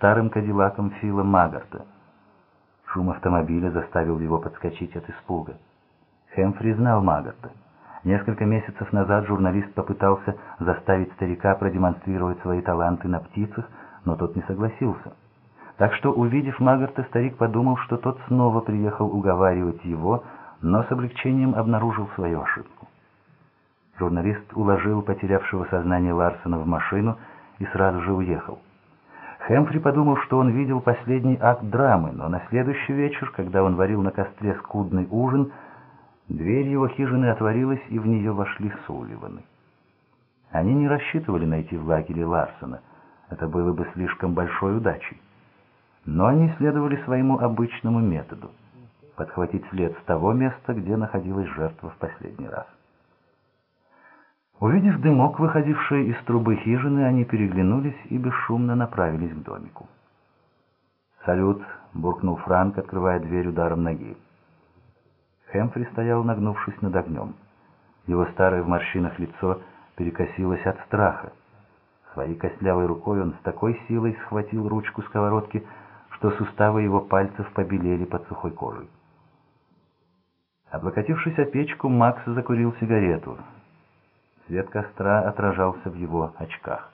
старым кадиллаком Фила Магарта. Шум автомобиля заставил его подскочить от испуга. Хэмфри знал Магарта. Несколько месяцев назад журналист попытался заставить старика продемонстрировать свои таланты на птицах, но тот не согласился. Так что, увидев Магарта, старик подумал, что тот снова приехал уговаривать его, но с облегчением обнаружил свою ошибку. Журналист уложил потерявшего сознание Ларсона в машину и сразу же уехал. Хэмфри подумал, что он видел последний акт драмы, но на следующий вечер, когда он варил на костре скудный ужин, дверь его хижины отворилась, и в нее вошли Сулливаны. Они не рассчитывали найти в лагере Ларсона, это было бы слишком большой удачей. Но они следовали своему обычному методу — подхватить след с того места, где находилась жертва в последний раз. Увидев дымок, выходивший из трубы хижины, они переглянулись и бесшумно направились к домику. «Салют!» — буркнул Франк, открывая дверь ударом ноги. Хэмфри стоял, нагнувшись над огнем. Его старое в морщинах лицо перекосилось от страха. Своей костлявой рукой он с такой силой схватил ручку сковородки, что суставы его пальцев побелели под сухой кожей. Облокотившись о печку, Макс закурил сигарету — Свет костра отражался в его очках.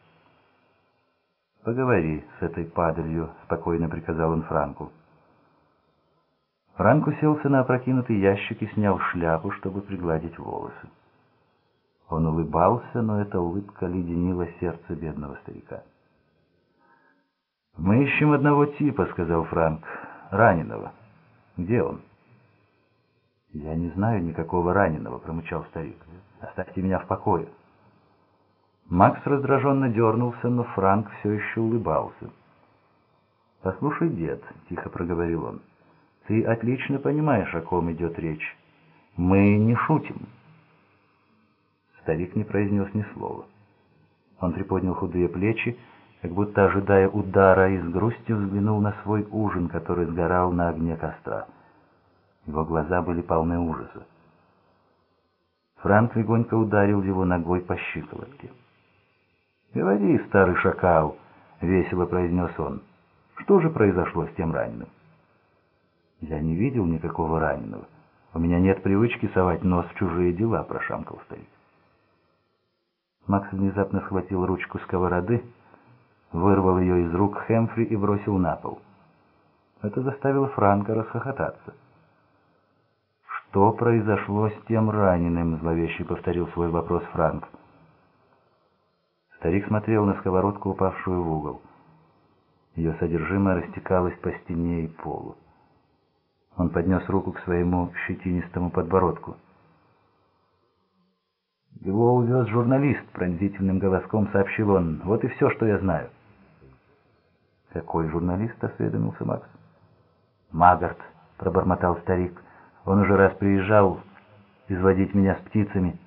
«Поговори с этой падалью», — спокойно приказал он Франку. Франк уселся на опрокинутый ящик и снял шляпу, чтобы пригладить волосы. Он улыбался, но эта улыбка леденила сердце бедного старика. «Мы ищем одного типа», — сказал Франк, — «раненого. Где он?» «Я не знаю никакого раненого», — промычал старик. «Оставьте меня в покое». Макс раздраженно дернулся, но Франк все еще улыбался. «Послушай, дед», — тихо проговорил он, — «ты отлично понимаешь, о ком идет речь. Мы не шутим». Старик не произнес ни слова. Он приподнял худые плечи, как будто ожидая удара, и с грустью взглянул на свой ужин, который сгорал на огне костра. Его глаза были полны ужаса. Франк легонько ударил его ногой по щиколотке. «Говори, старый шакал», — весело произнес он. «Что же произошло с тем раненым?» «Я не видел никакого раненого. У меня нет привычки совать нос в чужие дела», — прошамкал старик. Макс внезапно схватил ручку сковороды, вырвал ее из рук Хэмфри и бросил на пол. Это заставило Франка расхохотаться. «Что произошло с тем раненым?» — зловеще повторил свой вопрос Франк. Старик смотрел на сковородку, упавшую в угол. Ее содержимое растекалось по стене и полу. Он поднес руку к своему щетинистому подбородку. «Его увез журналист», — пронзительным голоском сообщил он. «Вот и все, что я знаю». «Какой журналист?» — осведомился Макс. «Магарт», — пробормотал старик. «Он уже раз приезжал изводить меня с птицами.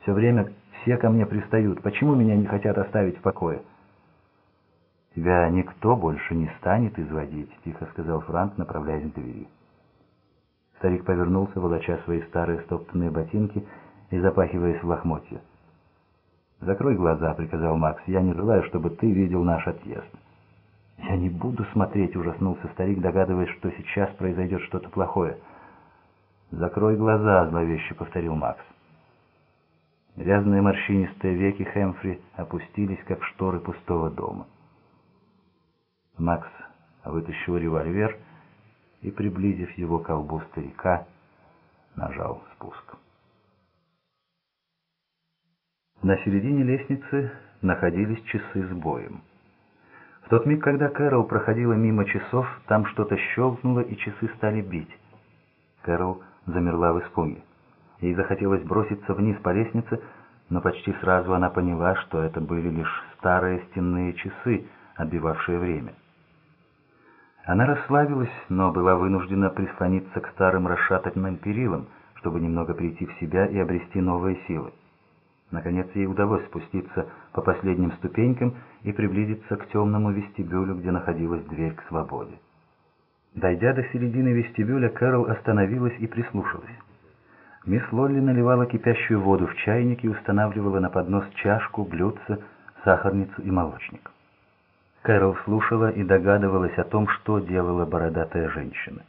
Все время все ко мне пристают. Почему меня не хотят оставить в покое?» «Тебя никто больше не станет изводить», — тихо сказал Франк, направляясь к двери. Старик повернулся, волоча свои старые стоптанные ботинки и запахиваясь в лохмотья. «Закрой глаза», — приказал Макс. «Я не желаю, чтобы ты видел наш отъезд». «Я не буду смотреть», — ужаснулся старик, догадываясь, что сейчас произойдет что-то плохое. «Закрой глаза», — зловеще повторил Макс. Грязные морщинистые веки Хэмфри опустились, как шторы пустого дома. Макс вытащил револьвер и, приблизив его к колбу старика, нажал спуск. На середине лестницы находились часы с боем. В тот миг, когда Кэрол проходила мимо часов, там что-то щелкнуло, и часы стали бить. Кэрол замерла в испуге. Ей захотелось броситься вниз по лестнице, но почти сразу она поняла, что это были лишь старые стенные часы, отбивавшие время. Она расслабилась, но была вынуждена прислониться к старым расшатанным перилам, чтобы немного прийти в себя и обрести новые силы. Наконец ей удалось спуститься по последним ступенькам и приблизиться к темному вестибюлю, где находилась дверь к свободе. Дойдя до середины вестибюля, Кэрол остановилась и прислушалась. Мисс Лолли наливала кипящую воду в чайник и устанавливала на поднос чашку, блюдце, сахарницу и молочник. Кэрол слушала и догадывалась о том, что делала бородатая женщина.